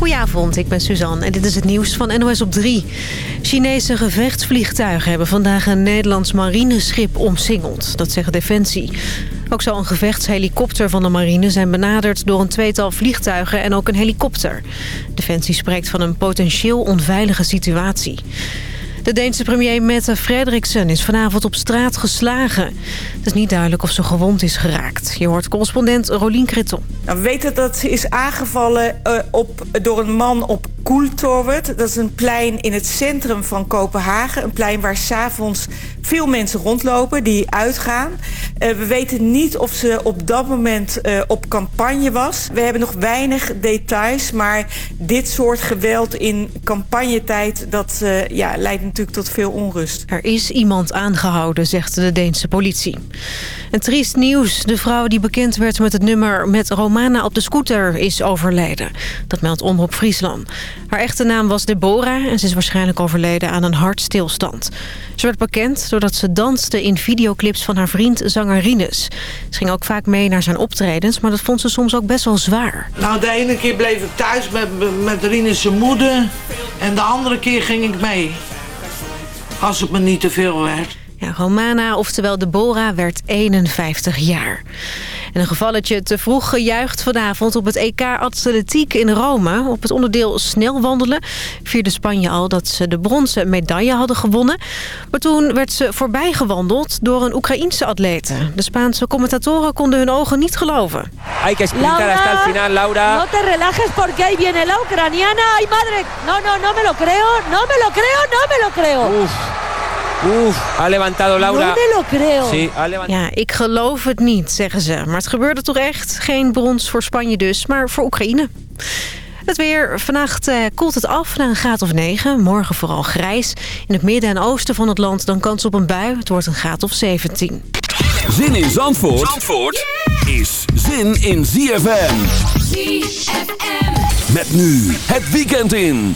Goedenavond, ik ben Suzanne en dit is het nieuws van NOS op 3. Chinese gevechtsvliegtuigen hebben vandaag een Nederlands marineschip omsingeld. Dat zegt Defensie. Ook zal een gevechtshelikopter van de marine zijn benaderd door een tweetal vliegtuigen en ook een helikopter. Defensie spreekt van een potentieel onveilige situatie. De Deense premier Mette Frederiksen is vanavond op straat geslagen. Het is niet duidelijk of ze gewond is geraakt. Je hoort correspondent Rolien Krittel. Nou, we weten dat ze is aangevallen uh, op, door een man op Koeltorvet. Dat is een plein in het centrum van Kopenhagen. Een plein waar s'avonds veel mensen rondlopen die uitgaan. Uh, we weten niet of ze op dat moment uh, op campagne was. We hebben nog weinig details, maar dit soort geweld in campagnetijd... dat uh, ja, leidt natuurlijk tot veel onrust. Er is iemand aangehouden, zegt de Deense politie. Een triest nieuws. De vrouw die bekend werd met het nummer met Romana op de scooter is overleden. Dat meldt Omroep Friesland. Haar echte naam was Deborah en ze is waarschijnlijk overleden aan een hartstilstand. Ze werd bekend doordat ze danste in videoclips van haar vriend zanger Rinus. Ze ging ook vaak mee naar zijn optredens, maar dat vond ze soms ook best wel zwaar. Nou, de ene keer bleef ik thuis met, met Rinus' moeder en de andere keer ging ik mee. Als het me niet te veel werd. Ja, Romana, oftewel Deborah, werd 51 jaar. En een gevalletje te vroeg gejuicht vanavond op het EK Atletiek in Rome. Op het onderdeel snelwandelen vierde Spanje al dat ze de bronzen medaille hadden gewonnen. Maar toen werd ze voorbij gewandeld door een Oekraïense atlete. De Spaanse commentatoren konden hun ogen niet geloven. Hay que sprintar hasta el final, Laura. No te relajes porque ahí viene la ucraniana. Ay, madre. No, no, no me lo creo. No me lo creo, no me lo creo. Uf. Oef, ha levantado Laura. No me lo creo. Sí, ha levantado. Ja, ik geloof het niet, zeggen ze. Maar het gebeurde toch echt. Geen brons voor Spanje dus, maar voor Oekraïne. Het weer. Vannacht eh, koelt het af naar een graad of 9. Morgen vooral grijs. In het midden en oosten van het land dan kans op een bui. Het wordt een graad of 17. Zin in Zandvoort, Zandvoort is zin in ZFM. ZFM. Met nu het weekend in.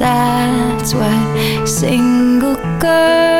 That's why single girls.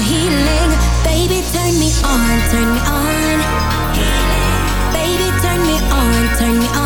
healing. Baby, turn me on, turn me on. Baby, turn me on, turn me on.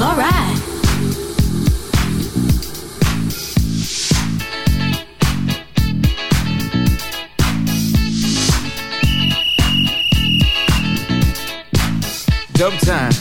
Alright. Dub time.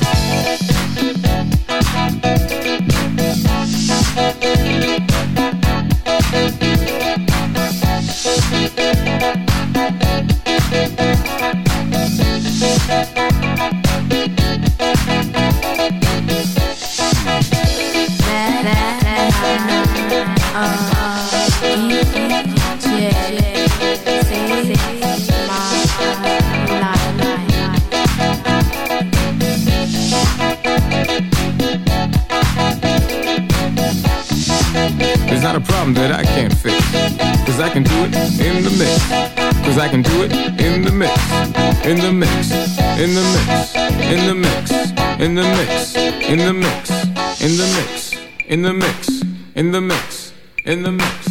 That I can't fix. Cause I can do it in the mix. Cause I can do it in the mix. In the mix. In the mix. In the mix. In the mix. In the mix. In the mix. In the mix. In the mix. In the mix.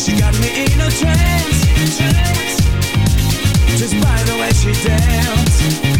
She got me in a trance Just by the way she danced.